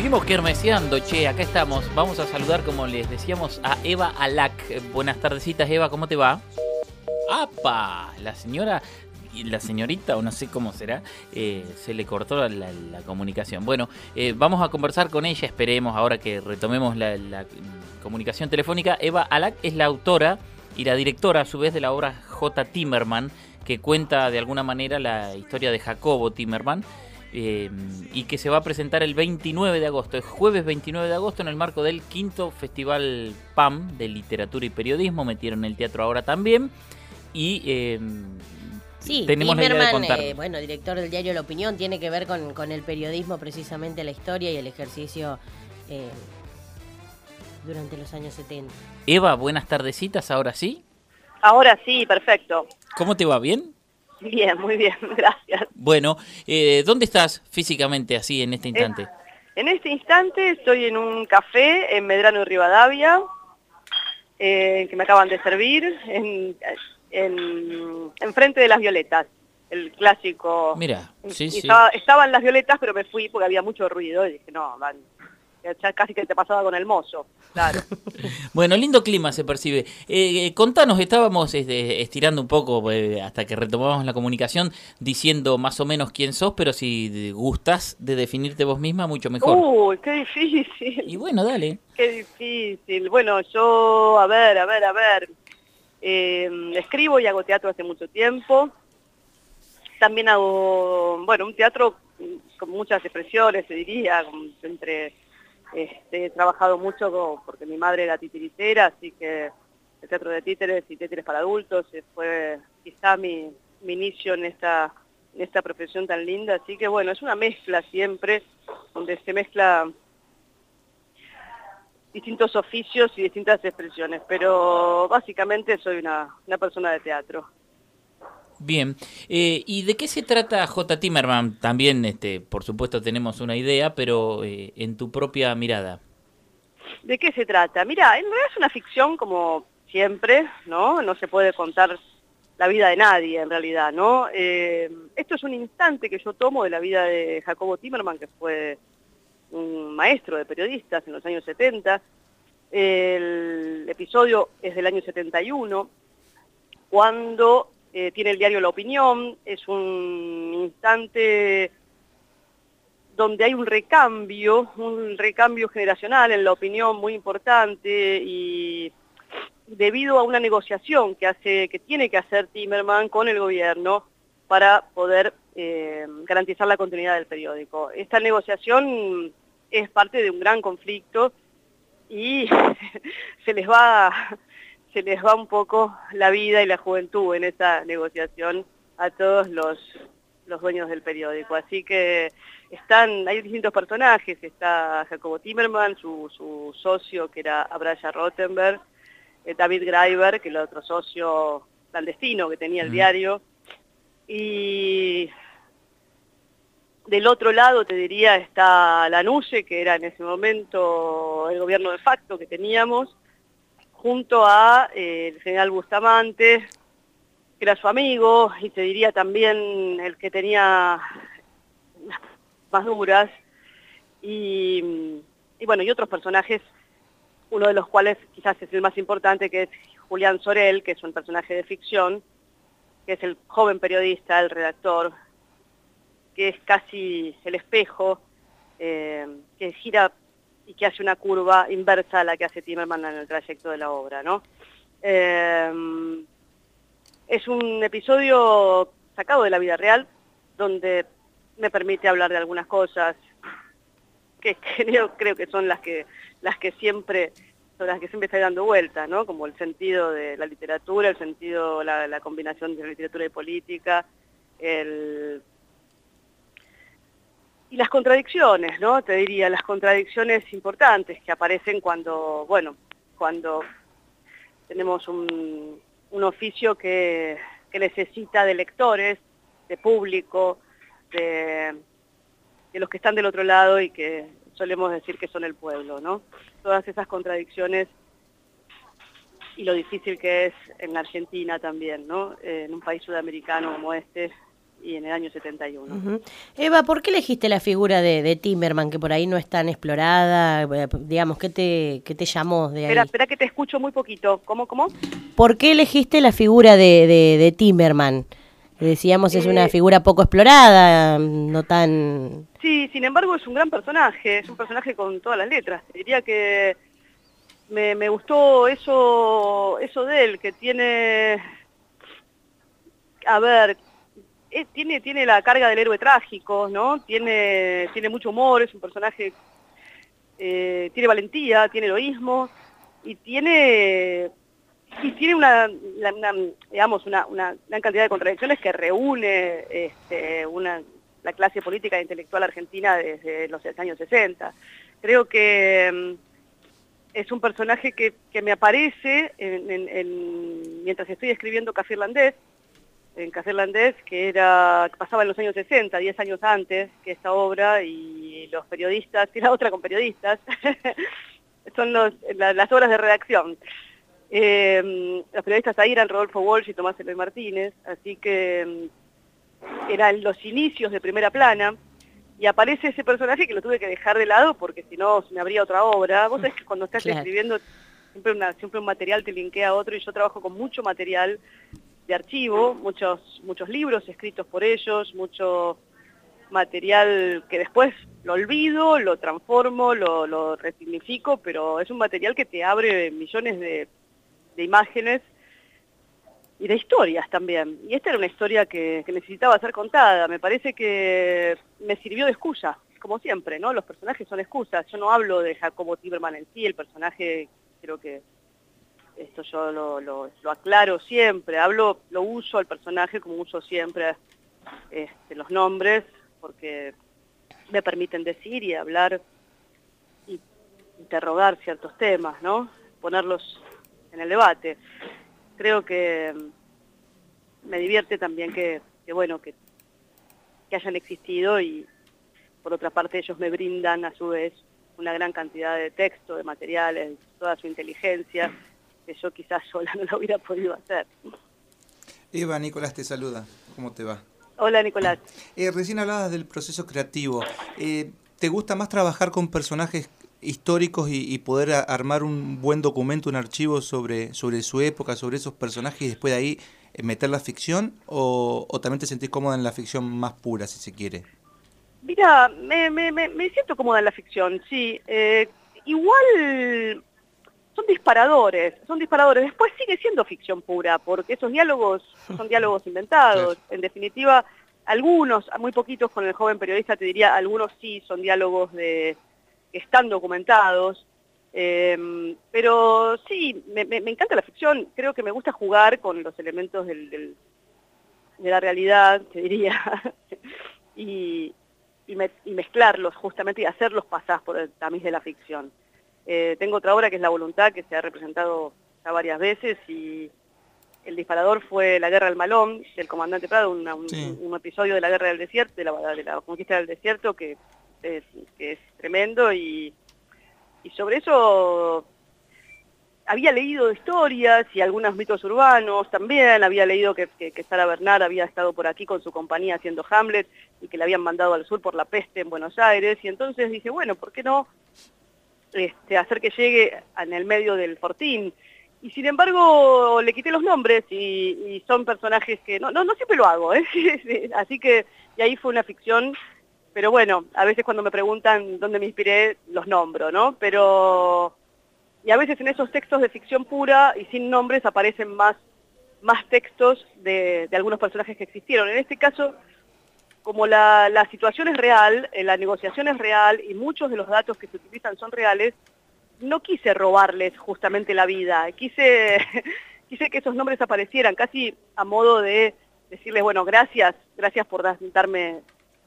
seguimos kermeseando, che, acá estamos. Vamos a saludar, como les decíamos, a Eva Alac. Buenas tardecitas, Eva, ¿cómo te va? ¡Apa! La señora, la señorita, o no sé cómo será, eh, se le cortó la, comunicación. Bueno, eh, vamos a conversar con ella, esperemos ahora que retomemos la, la, comunicación telefónica. Eva Alac es la autora y la directora, a su vez, de la obra J. Timmerman, que cuenta de alguna manera la historia de Jacobo Timmerman. Eh, y que se va a presentar el 29 de agosto, es jueves 29 de agosto en el marco del quinto Festival PAM de Literatura y Periodismo, metieron el teatro ahora también y eh, Sí, tenemos la idea de Timerman, eh, bueno, director del diario La Opinión, tiene que ver con, con el periodismo, precisamente la historia y el ejercicio eh, durante los años 70. Eva, buenas tardecitas, ahora sí. Ahora sí, perfecto. ¿Cómo te va? ¿Bien? Bien, muy bien, gracias. Bueno, eh, ¿dónde estás físicamente así en este instante? En este instante estoy en un café en Medrano y Rivadavia, eh, que me acaban de servir, en, en, enfrente de las violetas, el clásico. Mira, sí, Y sí. estaba- estaban las violetas, pero me fui porque había mucho ruido y dije, no, van, ya casi que te pasaba con el mozo, claro. Bueno, lindo clima se percibe. Eh, eh, contanos, estábamos este, estirando un poco eh, hasta que retomamos la comunicación, diciendo más o menos quién sos, pero si gustas de definirte vos misma, mucho mejor. Uy, qué difícil. Y bueno, dale. Qué difícil. Bueno, yo, a ver, a ver, a ver. eh, escribo y hago teatro hace mucho tiempo. También hago, bueno, un teatro con muchas expresiones, se diría, entre, este, he trabajado mucho porque mi madre era titiritera, así que el teatro de títeres y títeres para adultos eh, fue quizá mi, inicio en esta, profesión tan linda. Así que bueno, es una mezcla siempre, donde se mezcla distintos oficios y distintas expresiones, pero básicamente soy una persona de teatro. Bien. Eh, ¿Y de qué se trata J. Timmerman? También, este, por supuesto, tenemos una idea, pero eh, en tu propia mirada. ¿De qué se trata? Mira, en realidad es una ficción como siempre, ¿no? No se puede contar la vida de nadie en realidad, ¿no? Eh, esto es un instante que yo tomo de la vida de Jacobo Timmerman, que fue un maestro de periodistas en los años 70. El episodio es del año 71, cuando eh, tiene el diario La Opinión, es un instante donde hay un recambio, un recambio generacional en la opinión muy importante y debido a una negociación que hace, que tiene que hacer Timerman con el gobierno para poder eh, garantizar la continuidad del periódico. Esta negociación es parte de un gran conflicto y se les va se les va un poco la vida y la juventud en esa negociación a todos los, los dueños del periódico. Así que están, hay distintos personajes, está Jacobo Timmerman, su, su socio que era Abraya Rottenberg, eh, David Greiber, que el otro socio clandestino que tenía el Mm. diario, y del otro lado te diría está Lanusse, que era en ese momento el gobierno de facto que teníamos, junto a eh, el general Bustamante, que era su amigo, y te diría también el que tenía más duras, y, y bueno, y otros personajes, uno de los cuales quizás es el más importante, que es Julián Sorel, que es un personaje de ficción, que es el joven periodista, el redactor, que es casi el espejo, eh, que gira y que hace una curva inversa a la que hace Timmerman en el trayecto de la obra, ¿no? Eh, es un episodio sacado de la vida real, donde me permite hablar de algunas cosas que creo, que son las que, las que siempre las que siempre dando vueltas, ¿no? Como el sentido de la literatura, el sentido, la, la combinación de literatura y política, el y las contradicciones, ¿no? Te diría, las contradicciones importantes que aparecen cuando, bueno, cuando tenemos un, un oficio que, que necesita de lectores, de público, de, de los que están del otro lado y que solemos decir que son el pueblo, ¿no? Todas esas contradicciones y lo difícil que es en la Argentina también, ¿no? En un país sudamericano como este, y en el año 71. Eva, ¿por qué elegiste la figura de, de, Timmerman, que por ahí no es tan explorada? Eh, digamos, ¿qué te, qué te llamó de ahí? Espera, espera que te escucho muy poquito. ¿Cómo, cómo? ¿Por qué elegiste la figura de, de, de Timmerman? Decíamos, es una eh, figura poco explorada, no tan... Sí, sin embargo es un gran personaje, es un personaje con todas las letras. Diría que me, me gustó eso, eso de él, que tiene... A ver, eh, tiene, tiene la carga del héroe trágico, ¿no? Tiene, tiene mucho humor, es un personaje, eh, tiene valentía, tiene heroísmo y tiene, y tiene una, digamos, una, gran cantidad de contradicciones que reúne este, una, la clase política e intelectual argentina desde los años 60. Creo que mm, es un personaje que, me aparece en, mientras estoy escribiendo Café Irlandés, en Café Irlandés, que era, pasaba en los años 60, 10 años antes que esta obra, y los periodistas, y la otra con periodistas, son los, las obras de redacción. Eh, los periodistas ahí eran Rodolfo Walsh y Tomás Eloy Martínez, así que mm, eran los inicios de primera plana, y aparece ese personaje que lo tuve que dejar de lado porque si no me habría otra obra. Vos sabés que cuando estás escribiendo siempre, una, siempre un material te linkea a otro y yo trabajo con mucho material de archivo, muchos, muchos libros escritos por ellos, mucho material que después lo olvido, lo transformo, lo, resignifico, pero es un material que te abre millones de, imágenes y de historias también. Y esta era una historia que, que, necesitaba ser contada. Me parece que me sirvió de excusa, como siempre, ¿no? Los personajes son excusas. Yo no hablo de Jacobo Tiberman en sí, el personaje creo que esto yo lo, lo, aclaro siempre, hablo, lo uso al personaje como uso siempre este, los nombres, porque me permiten decir y hablar y interrogar ciertos temas, ¿no? Ponerlos en el debate. Creo que me divierte también que, que bueno, que, que hayan existido y por otra parte ellos me brindan a su vez una gran cantidad de texto, de materiales, toda su inteligencia, yo quizás sola no lo hubiera podido hacer. Eva, Nicolás te saluda. ¿Cómo te va? Hola, Nicolás. Eh, recién hablabas del proceso creativo. Eh, ¿Te gusta más trabajar con personajes históricos y, poder armar un buen documento, un archivo sobre, sobre su época, sobre esos personajes y después de ahí eh, meter la ficción? O, también te sentís cómoda en la ficción más pura, si se quiere? Mira, me, me, me siento cómoda en la ficción, sí. igual son disparadores, son disparadores. Después sigue siendo ficción pura, porque esos diálogos son diálogos inventados. En definitiva, algunos, muy poquitos con el joven periodista te diría, algunos sí son diálogos de, que están documentados. Em, pero sí, me, encanta la ficción, creo que me gusta jugar con los elementos del, de la realidad, te diría, y, y, mezclarlos justamente y hacerlos pasar por el tamiz de la ficción. Eh, tengo otra obra que es La Voluntad, que se ha representado ya varias veces y el disparador fue La Guerra del Malón, del comandante Prado, un, episodio de la Guerra del Desierto, de la, conquista del desierto que es, tremendo y, sobre eso había leído historias y algunos mitos urbanos también, había leído que, que, Sara Bernard había estado por aquí con su compañía haciendo Hamlet y que le habían mandado al sur por la peste en Buenos Aires y entonces dije, bueno, ¿por qué no este, hacer que llegue en el medio del fortín. Y sin embargo le quité los nombres y, son personajes que no, no, siempre lo hago, ¿eh? así que y ahí fue una ficción, pero bueno, a veces cuando me preguntan dónde me inspiré, los nombro, ¿no? Pero, y a veces en esos textos de ficción pura y sin nombres aparecen más, más textos de algunos personajes que existieron. En este caso como la, situación es real, eh, la negociación es real y muchos de los datos que se utilizan son reales, no quise robarles justamente la vida, quise, quise que esos nombres aparecieran casi a modo de decirles, bueno, gracias, gracias por darme,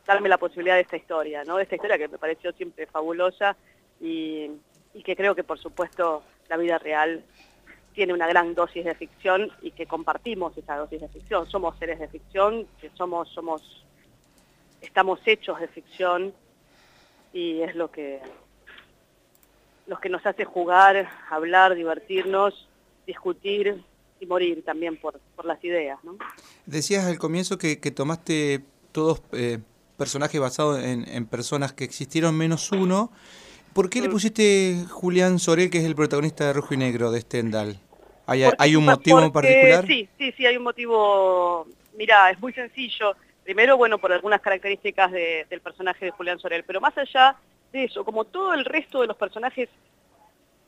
darme la posibilidad de esta historia, ¿no? de esta historia que me pareció siempre fabulosa y, y que creo que por supuesto la vida real tiene una gran dosis de ficción y que compartimos esa dosis de ficción. Somos seres de ficción, que somos, somos estamos hechos de ficción y es lo que, lo que nos hace jugar, hablar, divertirnos, discutir y morir también por, por las ideas. ¿no? Decías al comienzo que, que tomaste todos eh, personajes basados en, personas que existieron menos uno. ¿Por qué le mm. pusiste Julián Sorel, que es el protagonista de Rojo y Negro de Stendhal? ¿Hay, ¿hay un motivo en particular? Sí, sí, sí, hay un motivo. Mira, es muy sencillo. Primero, bueno, por algunas características del personaje de Julián Sorel, pero más allá de eso, como todo el resto de los personajes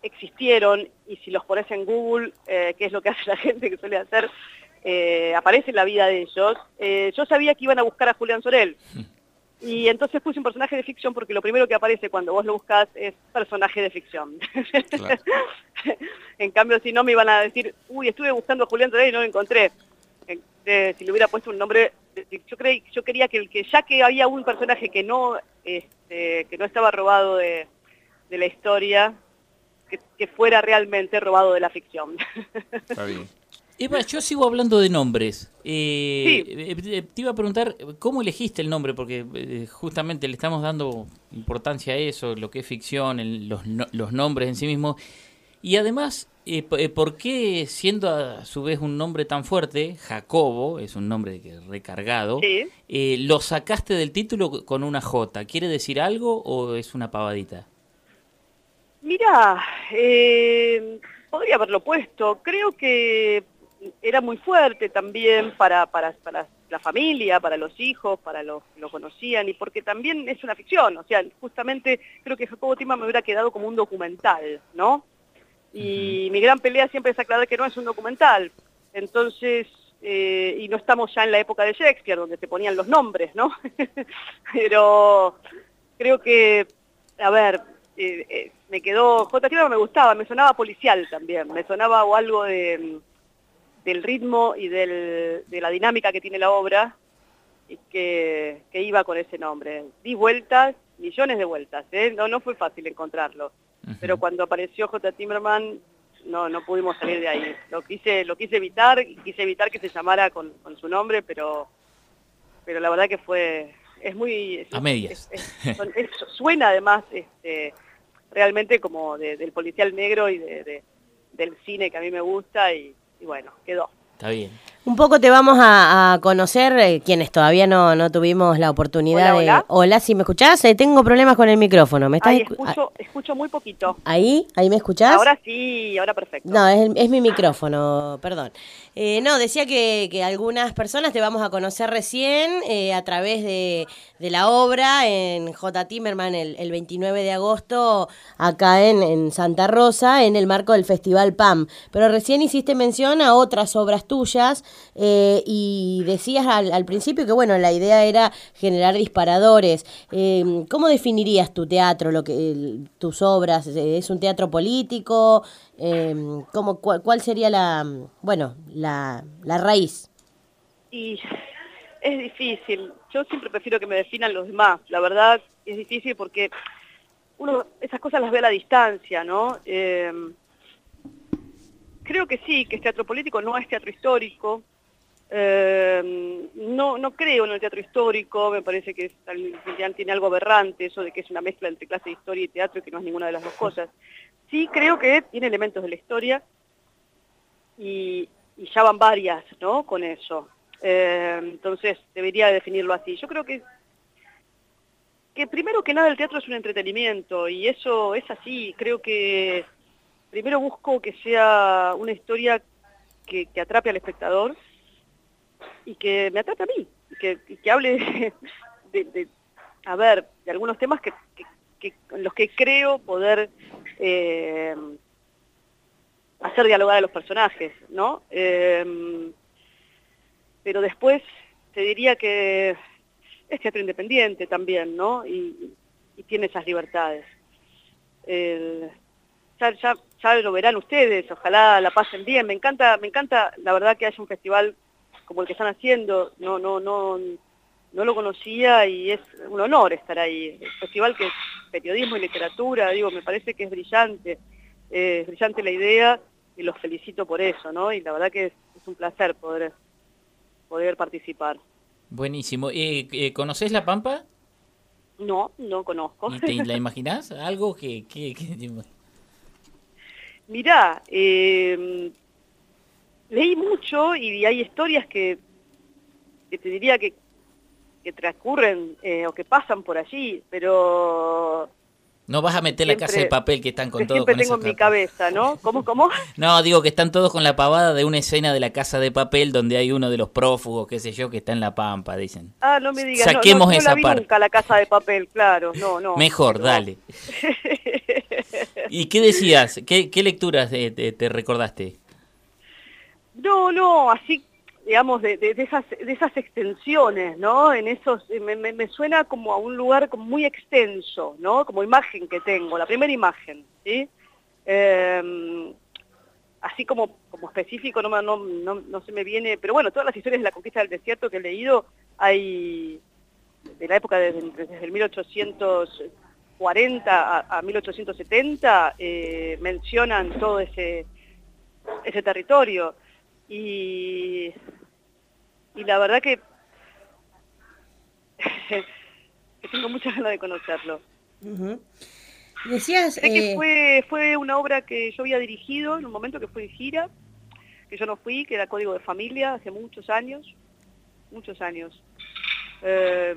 existieron, y si los pones en Google, eh, que es lo que hace la gente que suele hacer, eh, aparece en la vida de ellos, eh, yo sabía que iban a buscar a Julián Sorel. Y entonces puse un personaje de ficción porque lo primero que aparece cuando vos lo buscas es personaje de ficción. en cambio, si no me iban a decir, uy, estuve buscando a Julián Sorel y no lo encontré. si le hubiera puesto un nombre, yo, creí, yo quería que, que ya que había un personaje que no, este, que no estaba robado de, de la historia, que, fuera realmente robado de la ficción. Está bien. Eva, yo sigo hablando de nombres. Eh, eh, te iba a preguntar, ¿cómo elegiste el nombre? Porque eh, justamente le estamos dando importancia a eso, lo que es ficción, los, los, nombres en sí mismos. Y además, ¿por qué siendo a su vez un nombre tan fuerte, Jacobo, es un nombre recargado, lo sacaste del título con una J? ¿Quiere decir algo o es una pavadita? Mira, eh, podría haberlo puesto. Creo que era muy fuerte también para, para, la familia, para los hijos, para los que lo conocían, y porque también es una ficción. O sea, justamente creo que Jacobo Tima me hubiera quedado como un documental, ¿no? Y mi gran pelea siempre es aclarar que no es un documental. Entonces, eh, y no estamos ya en la época de Shakespeare, donde te ponían los nombres, ¿no? Pero creo que, a ver, eh, eh, me quedó, J. me gustaba, me sonaba policial también, me sonaba algo de, del ritmo y de la dinámica que tiene la obra y que, iba con ese nombre. Di vueltas, millones de vueltas, no, no fue fácil encontrarlo, pero cuando apareció J. Timmerman no, no pudimos salir de ahí. Lo quise, lo quise evitar, quise evitar que se llamara con, con su nombre, pero, pero la verdad que fue, es muy... a medias. suena además este, realmente como del policial negro y de, del cine que a mí me gusta y, y bueno, quedó. Está bien. Un poco te vamos a, conocer, eh, quienes todavía no, no tuvimos la oportunidad de... Hola, hola si me escuchás, eh, tengo problemas con el micrófono. ¿Me estás escucho, escucho muy poquito. ¿Ahí? ¿Ahí me escuchás? Ahora sí, ahora perfecto. No, es, es mi micrófono, perdón. Eh, no, decía que, algunas personas te vamos a conocer recién a través de, la obra en J. Timmerman el, el 29 de agosto acá en, en Santa Rosa en el marco del Festival PAM. Pero recién hiciste mención a otras obras tuyas eh, y decías al, principio que bueno, la idea era generar disparadores. Eh, ¿Cómo definirías tu teatro, lo que tus obras? ¿Es un teatro político? Eh, ¿cómo, cuál, sería la, bueno, la, la raíz? Y es difícil. Yo siempre prefiero que me definan los demás. La verdad es difícil porque uno esas cosas las ve a la distancia, ¿no? Eh, creo que sí, que es teatro político, no es teatro histórico. Eh, no, no creo en el teatro histórico, me parece que tiene algo aberrante, eso de que es una mezcla entre clase de historia y teatro y que no es ninguna de las dos cosas. Sí creo que tiene elementos de la historia y, ya van varias, ¿no? Con eso. Eh, entonces debería definirlo así. Yo creo que que primero que nada el teatro es un entretenimiento y eso es así. Creo que primero busco que sea una historia que, atrape al espectador y que me atrape a mí, que, que hable de, a ver, de algunos temas que, los que creo poder eh, hacer dialogar a los personajes, ¿no? Eh, pero después te diría que es teatro independiente también, ¿no? Y, tiene esas libertades. ya, ya, ya lo verán ustedes, ojalá la pasen bien. Me encanta, me encanta la verdad que haya un festival como el que están haciendo, no, no, no, no lo conocía y es un honor estar ahí. El festival que es periodismo y literatura, digo, me parece que es brillante, es brillante la idea y los felicito por eso, ¿no? Y la verdad que es, un placer poder, poder participar. Buenísimo. Eh, eh, ¿Conoces La Pampa? No, no conozco. ¿Te la imaginas? Algo que... que, que... Mirá, eh, leí mucho y hay historias que, te diría que, que transcurren eh, o que pasan por allí, pero no vas a meter la casa de papel que están con todo siempre tengo en mi cabeza, ¿no? ¿Cómo, cómo? No, digo que están todos con la pavada de una escena de la casa de papel donde hay uno de los prófugos, qué sé yo, que está en la pampa, dicen. Ah, no me digas. Saquemos no, esa la vi parte. nunca la casa de papel, claro, no, no. Mejor, dale. ¿Y qué decías? ¿Qué, qué lecturas te, te recordaste? No, no, así digamos, de, de, esas, de esas extensiones, ¿no? En esos, me, suena como a un lugar muy extenso, ¿no? Como imagen que tengo, la primera imagen, ¿sí? Eh, así como, como específico no, no, no, no, se me viene, pero bueno, todas las historias de la conquista del desierto que he leído, hay de la época de, desde el 1840 a, a 1870, eh, mencionan todo ese, ese territorio y, y la verdad que, que, tengo muchas ganas de conocerlo. Decías... que eh, fue, fue una obra que yo había dirigido en un momento que fue en gira, que yo no fui, que era Código de Familia, hace muchos años, muchos años. Eh,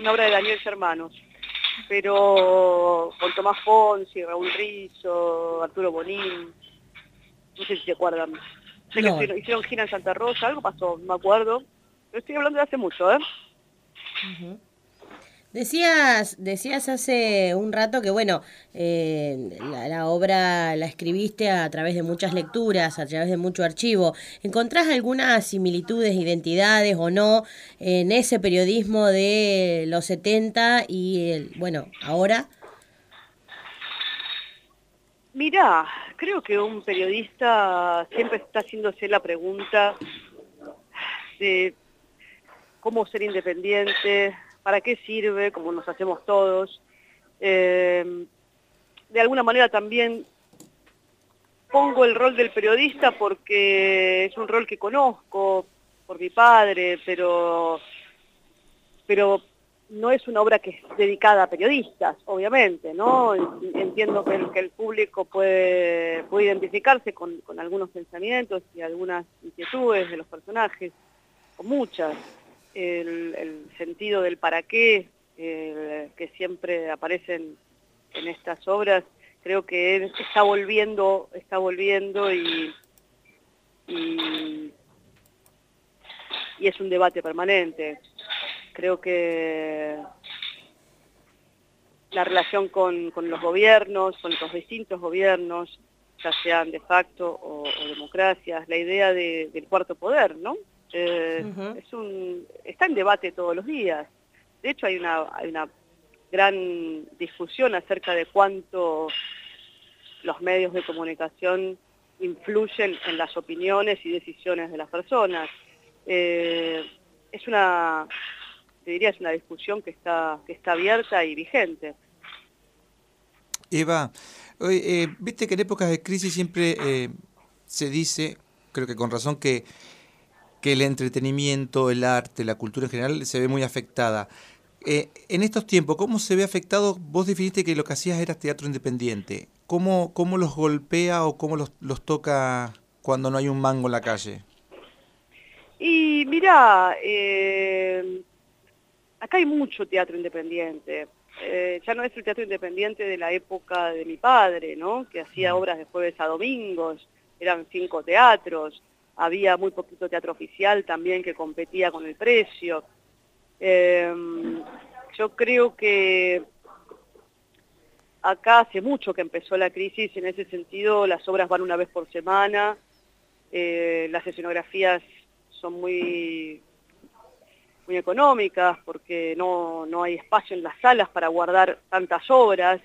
una obra de Daniel Hermanos, pero con Tomás Fonsi, Raúl Rizzo, Arturo Bonín, no sé si se acuerdan. Sé no. que hicieron gira en Santa Rosa, algo pasó, no me acuerdo. Pero estoy hablando de hace mucho, ¿eh? Uh -huh. Decías, decías hace un rato que, bueno, eh, la, la, obra la escribiste a través de muchas lecturas, a través de mucho archivo. ¿Encontrás algunas similitudes, identidades o no en ese periodismo de los 70 y, el, bueno, ahora? Mirá, creo que un periodista siempre está haciéndose la pregunta de cómo ser independiente, para qué sirve, como nos hacemos todos. Eh, de alguna manera también pongo el rol del periodista porque es un rol que conozco por mi padre, pero, pero no es una obra que es dedicada a periodistas, obviamente, ¿no? Entiendo que el, público puede, puede identificarse con, algunos pensamientos y algunas inquietudes de los personajes, con muchas. El, el sentido del para qué, que siempre aparecen en estas obras, creo que está volviendo, está volviendo y, y es un debate permanente creo que la relación con, con, los gobiernos, con los distintos gobiernos, ya sean de facto o, o democracias, la idea de, del cuarto poder, ¿no? Eh, uh -huh. es un, está en debate todos los días. De hecho, hay una, hay una gran discusión acerca de cuánto los medios de comunicación influyen en las opiniones y decisiones de las personas. Eh, es una te diría es una discusión que está, que está abierta y vigente. Eva, eh, viste que en épocas de crisis siempre eh, se dice, creo que con razón, que, que el entretenimiento, el arte, la cultura en general se ve muy afectada. Eh, en estos tiempos, ¿cómo se ve afectado? Vos definiste que lo que hacías era teatro independiente. ¿Cómo, cómo los golpea o cómo los, los toca cuando no hay un mango en la calle? Y mira, eh, acá hay mucho teatro independiente. Eh, ya no es el teatro independiente de la época de mi padre, ¿no? Que hacía obras de jueves a domingos, eran cinco teatros, había muy poquito teatro oficial también que competía con el precio. Eh, yo creo que acá hace mucho que empezó la crisis, en ese sentido las obras van una vez por semana, eh, las escenografías son muy muy económicas, porque no, no hay espacio en las salas para guardar tantas obras,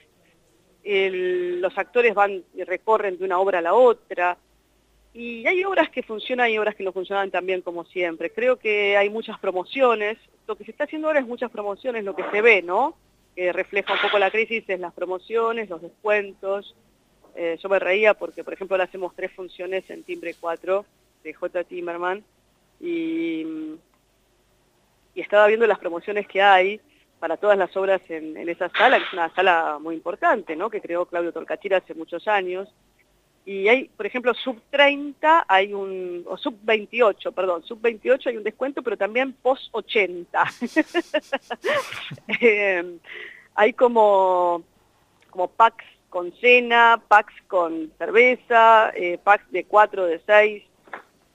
los actores van y recorren de una obra a la otra, y hay obras que funcionan y obras que no funcionan tan bien como siempre. Creo que hay muchas promociones, lo que se está haciendo ahora es muchas promociones, lo que se ve, ¿no? Que refleja un poco la crisis es las promociones, los descuentos. Eh, yo me reía porque, por ejemplo, ahora hacemos tres funciones en Timbre 4 de J. Timmerman, y y estaba viendo las promociones que hay para todas las obras en, esa sala, que es una sala muy importante, ¿no? que creó Claudio Torcachira hace muchos años, y hay, por ejemplo, sub 30 hay un, o sub 28, perdón, sub 28 hay un descuento, pero también post 80. eh, hay como, como packs con cena, packs con cerveza, eh, packs de 4, de 6.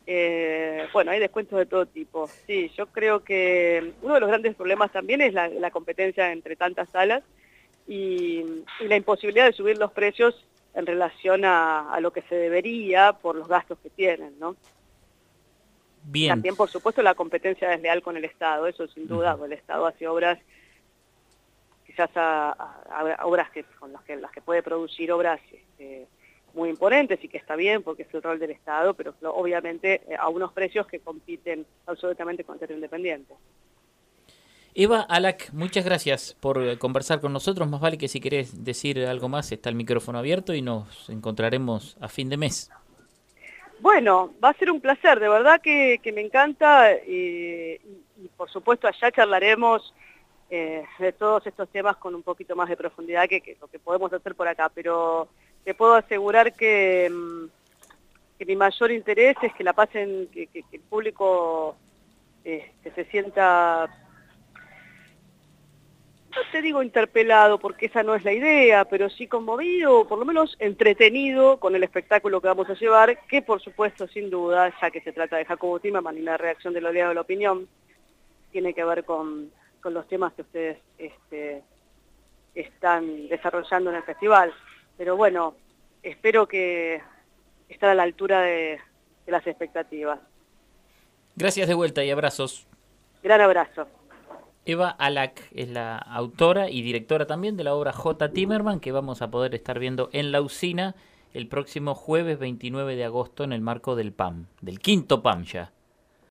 Eh, bueno, hay descuentos de todo tipo. Sí, yo creo que uno de los grandes problemas también es la, la competencia entre tantas salas y, y la imposibilidad de subir los precios en relación a, lo que se debería por los gastos que tienen, ¿no? Bien. También, por supuesto, la competencia desleal con el Estado, eso sin duda, el Estado hace obras, quizás a, obras que, con las que, las que puede producir obras este, muy imponentes y que está bien porque es el rol del Estado, pero obviamente eh, a unos precios que compiten absolutamente con el independiente. Eva Alac, muchas gracias por eh, conversar con nosotros. Más vale que si querés decir algo más, está el micrófono abierto y nos encontraremos a fin de mes. Bueno, va a ser un placer, de verdad que, me encanta eh, y, por supuesto allá charlaremos eh, de todos estos temas con un poquito más de profundidad que, lo que podemos hacer por acá, pero te puedo asegurar que, mm, que mi mayor interés es que la pasen, que, el público este, se sienta no te digo interpelado porque esa no es la idea, pero sí conmovido, por lo menos entretenido con el espectáculo que vamos a llevar, que por supuesto, sin duda, ya que se trata de Jacobo Timerman y la reacción del aliado de la opinión, tiene que ver con, los temas que ustedes este, están desarrollando en el festival. Pero bueno, espero que estar a la altura de las expectativas. Gracias de vuelta y abrazos. Gran abrazo. Eva Alak es la autora y directora también de la obra J. Timerman que vamos a poder estar viendo en la usina el próximo jueves 29 de agosto en el marco del PAM, del quinto PAM ya.